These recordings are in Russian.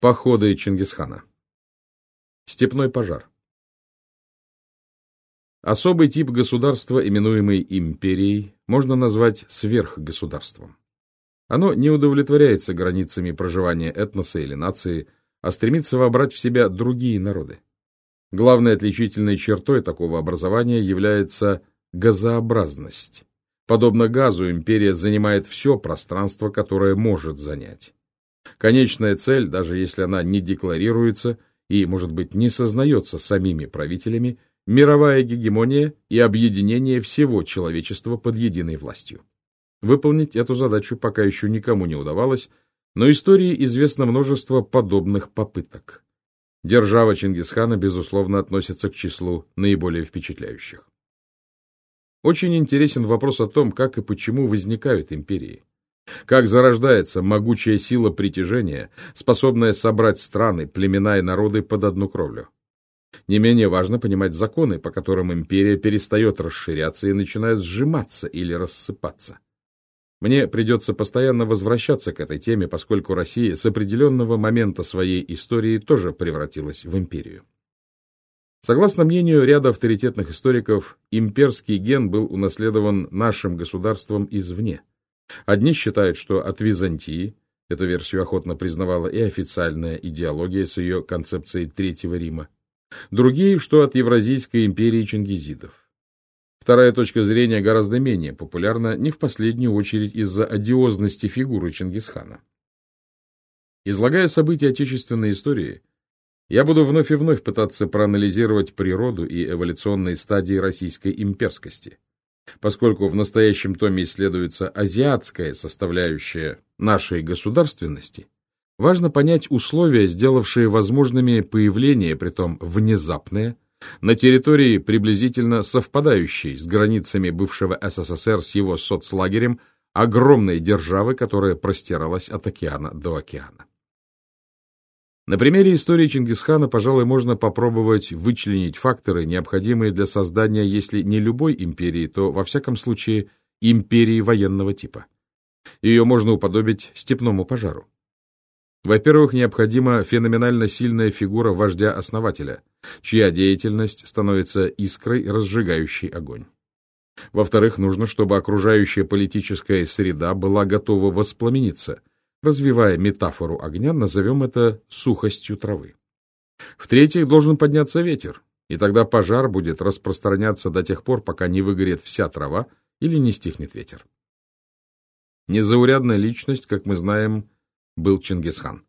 Походы Чингисхана. Степной пожар. Особый тип государства, именуемый империей, можно назвать сверхгосударством. Оно не удовлетворяется границами проживания этноса или нации, а стремится вобрать в себя другие народы. Главной отличительной чертой такого образования является газообразность. Подобно газу, империя занимает все пространство, которое может занять. Конечная цель, даже если она не декларируется и, может быть, не сознается самими правителями, мировая гегемония и объединение всего человечества под единой властью. Выполнить эту задачу пока еще никому не удавалось, но истории известно множество подобных попыток. Держава Чингисхана, безусловно, относится к числу наиболее впечатляющих. Очень интересен вопрос о том, как и почему возникают империи. Как зарождается могучая сила притяжения, способная собрать страны, племена и народы под одну кровлю? Не менее важно понимать законы, по которым империя перестает расширяться и начинает сжиматься или рассыпаться. Мне придется постоянно возвращаться к этой теме, поскольку Россия с определенного момента своей истории тоже превратилась в империю. Согласно мнению ряда авторитетных историков, имперский ген был унаследован нашим государством извне. Одни считают, что от Византии, эту версию охотно признавала и официальная идеология с ее концепцией Третьего Рима, другие, что от Евразийской империи чингизидов. Вторая точка зрения гораздо менее популярна, не в последнюю очередь из-за одиозности фигуры Чингисхана. Излагая события отечественной истории, я буду вновь и вновь пытаться проанализировать природу и эволюционные стадии российской имперскости поскольку в настоящем томе исследуется азиатская составляющая нашей государственности, важно понять условия, сделавшие возможными появление, притом внезапное, на территории, приблизительно совпадающей с границами бывшего СССР с его соцлагерем, огромной державы, которая простиралась от океана до океана. На примере истории Чингисхана, пожалуй, можно попробовать вычленить факторы, необходимые для создания, если не любой империи, то, во всяком случае, империи военного типа. Ее можно уподобить степному пожару. Во-первых, необходима феноменально сильная фигура вождя-основателя, чья деятельность становится искрой, разжигающей огонь. Во-вторых, нужно, чтобы окружающая политическая среда была готова воспламениться, Развивая метафору огня, назовем это сухостью травы. В-третьих, должен подняться ветер, и тогда пожар будет распространяться до тех пор, пока не выгорит вся трава или не стихнет ветер. Незаурядная личность, как мы знаем, был Чингисхан.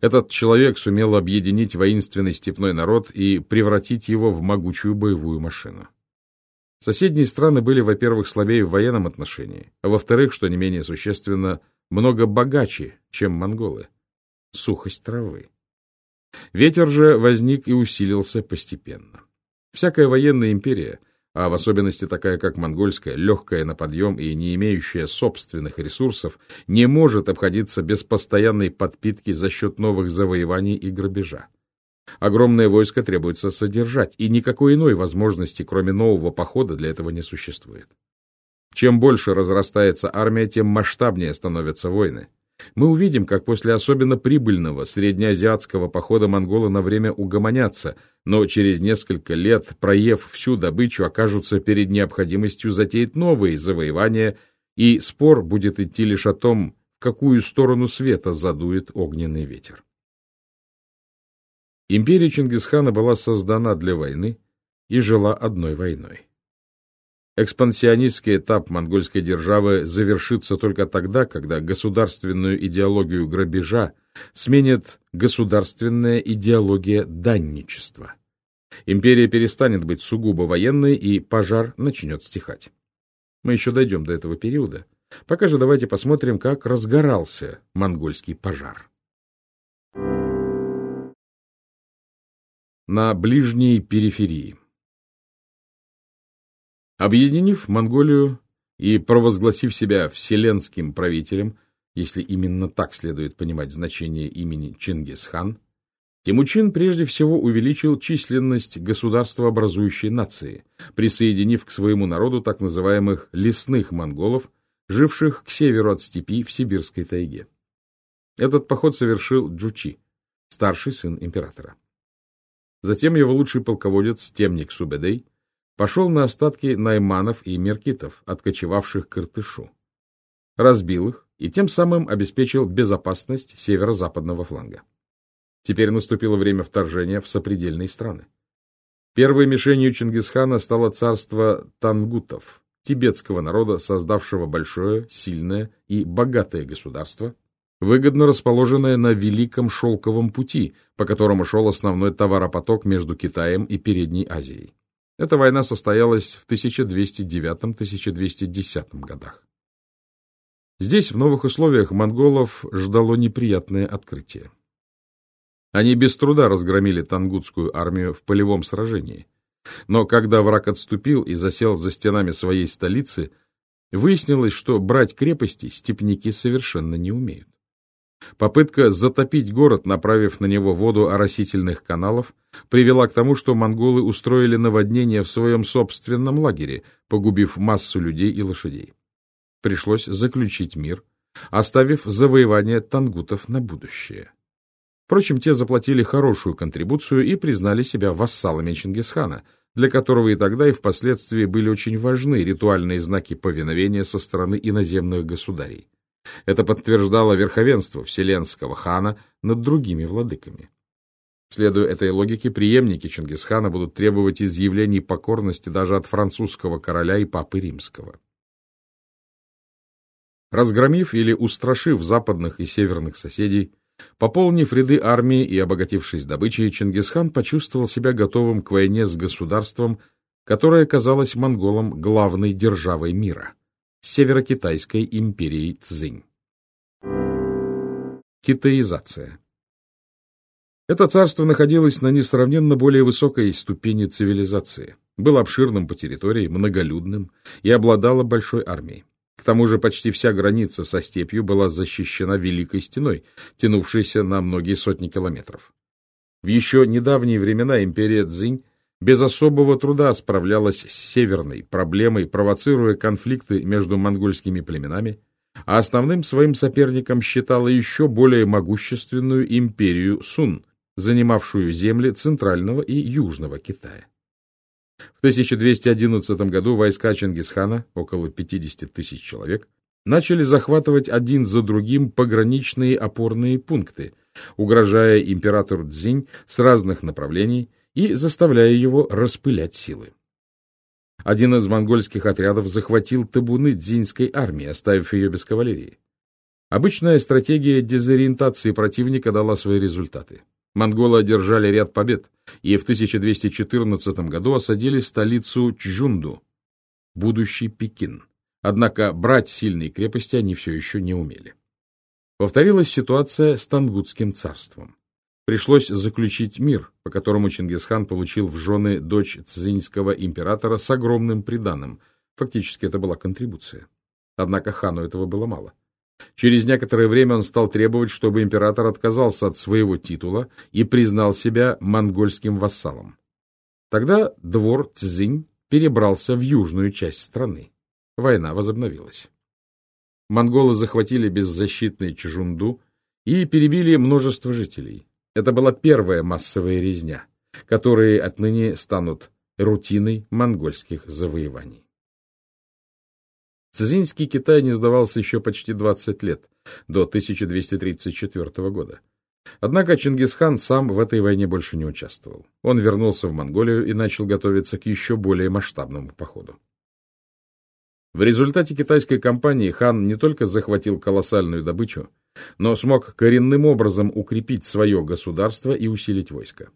Этот человек сумел объединить воинственный степной народ и превратить его в могучую боевую машину. Соседние страны были, во-первых, слабее в военном отношении, а во-вторых, что не менее существенно, много богаче, чем монголы. Сухость травы. Ветер же возник и усилился постепенно. Всякая военная империя, а в особенности такая, как монгольская, легкая на подъем и не имеющая собственных ресурсов, не может обходиться без постоянной подпитки за счет новых завоеваний и грабежа. Огромное войско требуется содержать, и никакой иной возможности, кроме нового похода, для этого не существует. Чем больше разрастается армия, тем масштабнее становятся войны. Мы увидим, как после особенно прибыльного среднеазиатского похода монголы на время угомонятся, но через несколько лет, проев всю добычу, окажутся перед необходимостью затеять новые завоевания, и спор будет идти лишь о том, в какую сторону света задует огненный ветер. Империя Чингисхана была создана для войны и жила одной войной. Экспансионистский этап монгольской державы завершится только тогда, когда государственную идеологию грабежа сменит государственная идеология данничества. Империя перестанет быть сугубо военной, и пожар начнет стихать. Мы еще дойдем до этого периода. Пока же давайте посмотрим, как разгорался монгольский пожар. На ближней периферии Объединив Монголию и провозгласив себя вселенским правителем, если именно так следует понимать значение имени Чингисхан, Тимучин прежде всего увеличил численность государствообразующей нации, присоединив к своему народу так называемых лесных монголов, живших к северу от степи в сибирской тайге. Этот поход совершил Джучи, старший сын императора. Затем его лучший полководец Темник Субедей пошел на остатки найманов и меркитов, откочевавших к Иртышу. Разбил их и тем самым обеспечил безопасность северо-западного фланга. Теперь наступило время вторжения в сопредельные страны. Первой мишенью Чингисхана стало царство тангутов, тибетского народа, создавшего большое, сильное и богатое государство, выгодно расположенное на Великом Шелковом пути, по которому шел основной товаропоток между Китаем и Передней Азией. Эта война состоялась в 1209-1210 годах. Здесь, в новых условиях, монголов ждало неприятное открытие. Они без труда разгромили тангутскую армию в полевом сражении. Но когда враг отступил и засел за стенами своей столицы, выяснилось, что брать крепости степники совершенно не умеют. Попытка затопить город, направив на него воду оросительных каналов, привела к тому, что монголы устроили наводнение в своем собственном лагере, погубив массу людей и лошадей. Пришлось заключить мир, оставив завоевание тангутов на будущее. Впрочем, те заплатили хорошую контрибуцию и признали себя вассалами Чингисхана, для которого и тогда, и впоследствии были очень важны ритуальные знаки повиновения со стороны иноземных государей. Это подтверждало верховенство вселенского хана над другими владыками. Следуя этой логике, преемники Чингисхана будут требовать изъявлений покорности даже от французского короля и папы римского. Разгромив или устрашив западных и северных соседей, пополнив ряды армии и обогатившись добычей, Чингисхан почувствовал себя готовым к войне с государством, которое казалось монголам главной державой мира – Северокитайской империей Цзинь. Китаизация это царство находилось на несравненно более высокой ступени цивилизации, было обширным по территории, многолюдным и обладало большой армией. К тому же почти вся граница со степью была защищена Великой Стеной, тянувшейся на многие сотни километров. В еще недавние времена империя Цзинь без особого труда справлялась с северной проблемой, провоцируя конфликты между монгольскими племенами, а основным своим соперником считала еще более могущественную империю Сун, занимавшую земли Центрального и Южного Китая. В 1211 году войска Чингисхана, около 50 тысяч человек, начали захватывать один за другим пограничные опорные пункты, угрожая императору Цзинь с разных направлений и заставляя его распылять силы. Один из монгольских отрядов захватил табуны дзиньской армии, оставив ее без кавалерии. Обычная стратегия дезориентации противника дала свои результаты. Монголы одержали ряд побед и в 1214 году осадили столицу Чжунду, будущий Пекин. Однако брать сильные крепости они все еще не умели. Повторилась ситуация с Тангутским царством. Пришлось заключить мир, по которому Чингисхан получил в жены дочь цзиньского императора с огромным приданым. Фактически это была контрибуция. Однако хану этого было мало. Через некоторое время он стал требовать, чтобы император отказался от своего титула и признал себя монгольским вассалом. Тогда двор Цзинь перебрался в южную часть страны. Война возобновилась. Монголы захватили беззащитный Чжунду и перебили множество жителей. Это была первая массовая резня, которые отныне станут рутиной монгольских завоеваний. Цзиньский Китай не сдавался еще почти 20 лет, до 1234 года. Однако Чингисхан сам в этой войне больше не участвовал. Он вернулся в Монголию и начал готовиться к еще более масштабному походу. В результате китайской кампании хан не только захватил колоссальную добычу, но смог коренным образом укрепить свое государство и усилить войско.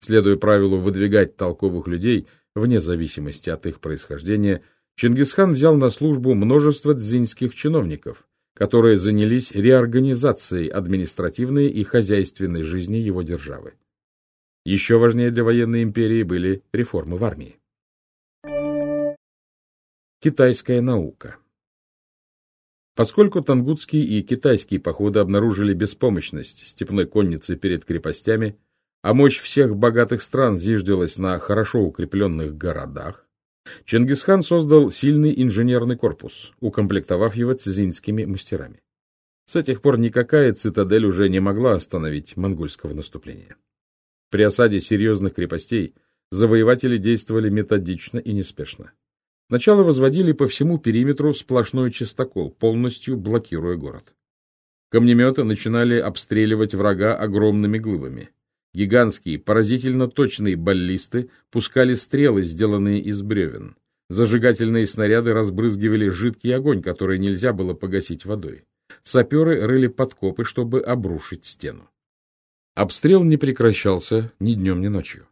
Следуя правилу выдвигать толковых людей, вне зависимости от их происхождения, Чингисхан взял на службу множество дзиньских чиновников, которые занялись реорганизацией административной и хозяйственной жизни его державы. Еще важнее для военной империи были реформы в армии. Китайская наука Поскольку тангутские и китайские походы обнаружили беспомощность степной конницы перед крепостями, а мощь всех богатых стран зиждилась на хорошо укрепленных городах, Чингисхан создал сильный инженерный корпус, укомплектовав его цзиньскими мастерами. С этих пор никакая цитадель уже не могла остановить монгольского наступления. При осаде серьезных крепостей завоеватели действовали методично и неспешно. Сначала возводили по всему периметру сплошной чистокол, полностью блокируя город. Камнеметы начинали обстреливать врага огромными глыбами. Гигантские, поразительно точные баллисты пускали стрелы, сделанные из бревен. Зажигательные снаряды разбрызгивали жидкий огонь, который нельзя было погасить водой. Саперы рыли подкопы, чтобы обрушить стену. Обстрел не прекращался ни днем, ни ночью.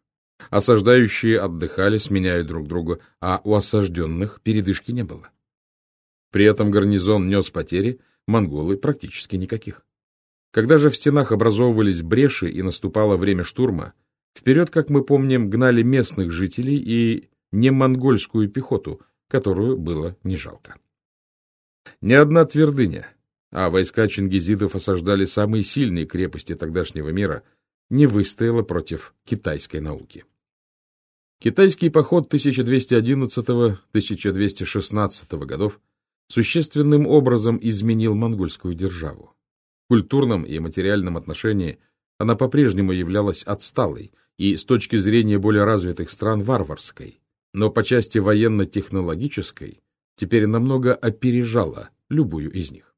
Осаждающие отдыхали, сменяя друг друга, а у осажденных передышки не было. При этом гарнизон нес потери, монголы практически никаких. Когда же в стенах образовывались бреши и наступало время штурма, вперед, как мы помним, гнали местных жителей и не монгольскую пехоту, которую было не жалко. Ни одна твердыня, а войска чингизидов осаждали самые сильные крепости тогдашнего мира, не выстояла против китайской науки. Китайский поход 1211-1216 годов существенным образом изменил монгольскую державу. В культурном и материальном отношении она по-прежнему являлась отсталой и с точки зрения более развитых стран варварской, но по части военно-технологической теперь намного опережала любую из них.